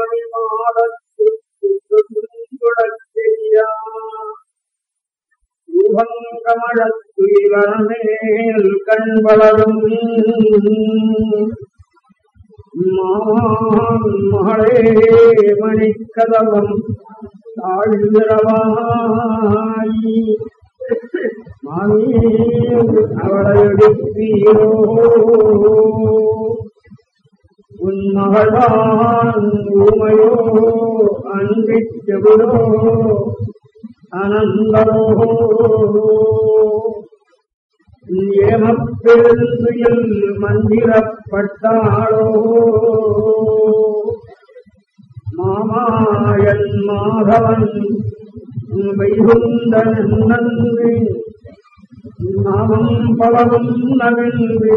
மணி மாடத்துடச்செய்யா கண் வளரும் மகளே மணிக்கதவம் தாழ்கிறவாயி மாமி அவளையொடுப்பீரோ எடுப்பீரோ உன் ஊமையோ அன்பிச் செவிடோ அனந்தரோ ஏமப்பெருந்துயில் மந்திரப்பட்டாளோ. மாமாயன் மாதவன் வைகுந்தன் நன்றி நாமம் பலவும் நவின்றி